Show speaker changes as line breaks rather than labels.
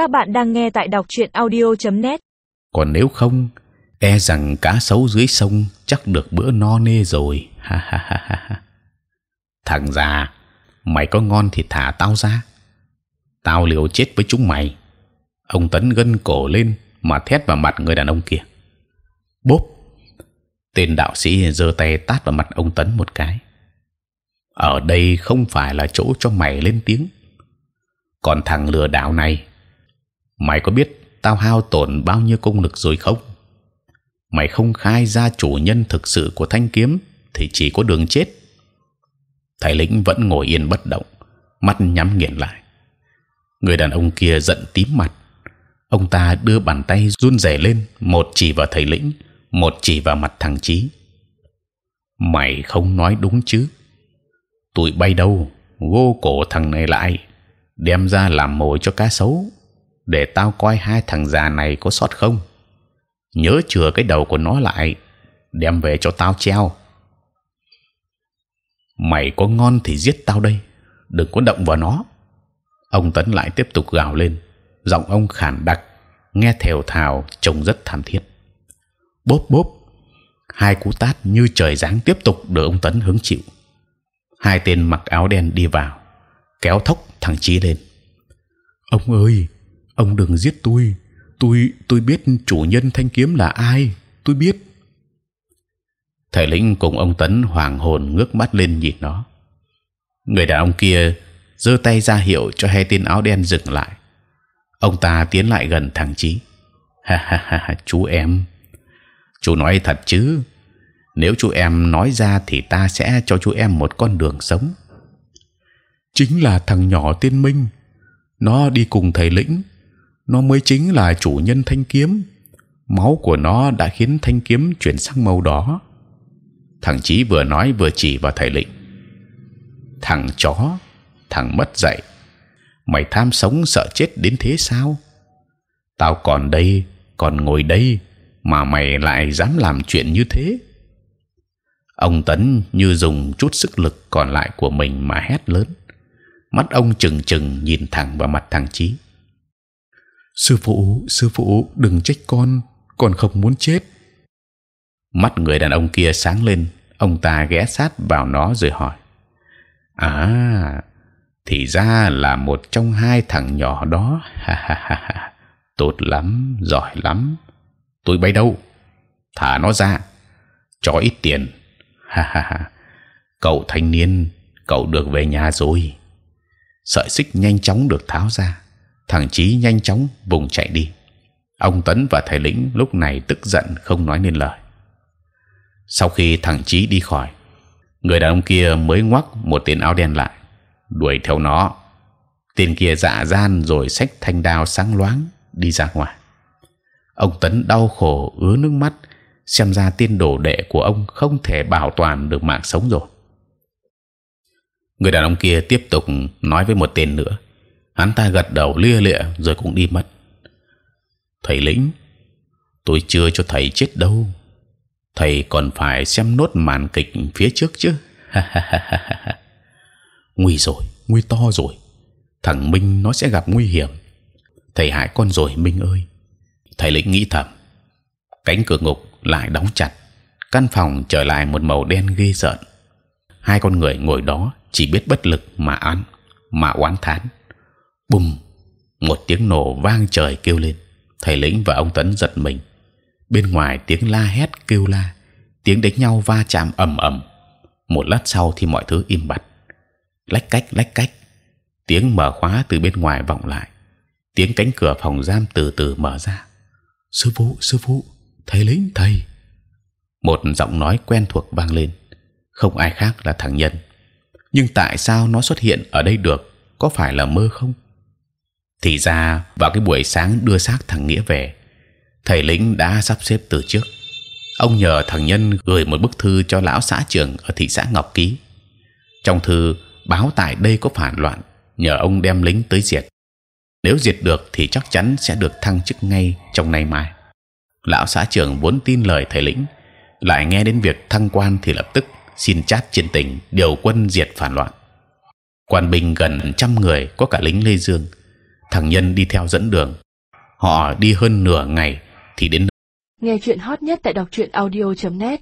Các bạn đang nghe tại đọc truyện audio.net.
Còn nếu không, e rằng cá sấu dưới sông chắc được bữa no nê rồi. Ha ha ha ha. Thằng già, mày có ngon thì thả tao ra. Tao liều chết với chúng mày. Ông tấn gân cổ lên mà thét vào mặt người đàn ông kia. Bốp! Tên đạo sĩ giơ tay tát vào mặt ông tấn một cái. Ở đây không phải là chỗ cho mày lên tiếng. Còn thằng lừa đảo này, mày có biết tao hao tổn bao nhiêu công lực rồi không? Mày không khai ra chủ nhân thực sự của thanh kiếm thì chỉ có đường chết. Thầy lĩnh vẫn ngồi yên bất động, mắt nhắm nghiền lại. Người đàn ông kia giận tím mặt. Ông ta đưa bàn tay run rẩy lên, một chỉ vào thầy lĩnh, một chỉ vào mặt thằng trí. Mày không nói đúng chứ? Tụi bay đâu? Gô cổ thằng này lại, đem ra làm mồi cho cá sấu, để tao coi hai thằng già này có sót không. Nhớ chừa cái đầu của nó lại, đem về cho tao treo. Mày có ngon thì giết tao đây, đừng có động vào nó. Ông tấn lại tiếp tục gào lên, giọng ông khản đặc, nghe thều thào, trông rất thảm thiết. Bốp bốp, hai cú tát như trời giáng tiếp tục được ông tấn hứng chịu. Hai tên mặc áo đen đi vào, kéo thốc thằng chí lên. Ông ơi, ông đừng giết tôi. Tôi tôi biết chủ nhân thanh kiếm là ai. Tôi biết. Thầy lĩnh cùng ông tấn hoàng hồn ngước mắt lên nhìn nó. Người đàn ông kia giơ tay ra hiệu cho hai tên áo đen dừng lại. Ông ta tiến lại gần thằng chí. Ha ha ha, chú em. Chú nói thật chứ? Nếu chú em nói ra thì ta sẽ cho chú em một con đường sống. Chính là thằng nhỏ tiên Minh. Nó đi cùng thầy lĩnh. Nó mới chính là chủ nhân thanh kiếm. Máu của nó đã khiến thanh kiếm chuyển sang màu đỏ. Thằng chí vừa nói vừa chỉ vào thầy lịnh Thằng chó, thằng mất dạy. Mày tham sống sợ chết đến thế sao? Tao còn đây, còn ngồi đây mà mày lại dám làm chuyện như thế? ông tấn như dùng chút sức lực còn lại của mình mà hét lớn mắt ông chừng chừng nhìn thẳng vào mặt thằng chí sư phụ sư phụ, đừng trách con con không muốn chết. Mắt người đàn ông kia sáng lên, ông ta ghé sát vào nó rồi hỏi. À thì ra là một trong hai thằng nhỏ đó. Ha ha ha ha. Tốt lắm, giỏi lắm. Tôi bay đâu? Thả nó ra. Cho ít tiền. Ha ha ha. Cậu thanh niên, cậu được về nhà rồi. Sợi xích nhanh chóng được tháo ra thằng chí nhanh chóng vùng chạy đi ông tấn và thầy lĩnh lúc này tức giận không nói nên lời sau khi thằng chí đi khỏi, người đàn ông kia mới ngoắc một tên áo đen lại, đuổi theo nó tên kia dạ gian rồi xách thanh đao sáng loáng đi ra ngoài ông tấn đau khổ ứa nước mắt, xem ra tiên đồ đệ của ông không thể bảo toàn được mạng sống rồi. Người đàn ông kia tiếp tục nói với một tên nữa. Hắn ta gật đầu lia lịa rồi cũng đi mất. Thầy lĩnh, tôi chưa cho thầy chết đâu. Thầy còn phải xem nốt màn kịch phía trước chứ. nguy rồi, nguy to rồi. Thằng Minh nó sẽ gặp nguy hiểm. Thầy hại con rồi Minh ơi. Thầy lĩnh nghĩ thầm. Cánh cửa ngục lại đóng chặt căn phòng trở lại một màu đen ghê rợn hai con người ngồi đó chỉ biết bất lực mà ăn mà oán thán bùm, một tiếng nổ vang trời kêu lên. Thầy lĩnh và ông tấn giật mình. Bên ngoài tiếng la hét kêu la, tiếng đánh nhau va chạm ầm ầm. Một lát sau thì mọi thứ im bặt. Lách cách lách cách. Tiếng mở khóa từ bên ngoài vọng lại. Tiếng cánh cửa phòng giam từ từ mở ra. Sư phụ sư phụ, thầy lính thầy. Một giọng nói quen thuộc vang lên. Không ai khác là thằng nhân. Nhưng tại sao nó xuất hiện ở đây được? Có phải là mơ không? Thì ra, vào cái buổi sáng đưa xác thằng nghĩa về, thầy lính đã sắp xếp từ trước. Ông nhờ thằng nhân gửi một bức thư cho lão xã trưởng ở thị xã ngọc ký. Trong thư, báo tại đây có phản loạn, nhờ ông đem lính tới diệt. Nếu diệt được thì chắc chắn sẽ được thăng chức ngay trong nay mai. Lão xã trưởng vốn tin lời thầy lĩnh, lại nghe đến việc thăng quan thì lập tức xin chát trên tỉnh điều quân diệt phản loạn. Quan binh gần trăm người, có cả lính lê dương thằng nhân đi theo dẫn đường. Họ đi hơn nửa ngày thì đến
Nghe chuyện hot nhất tại đọc truyện audio.net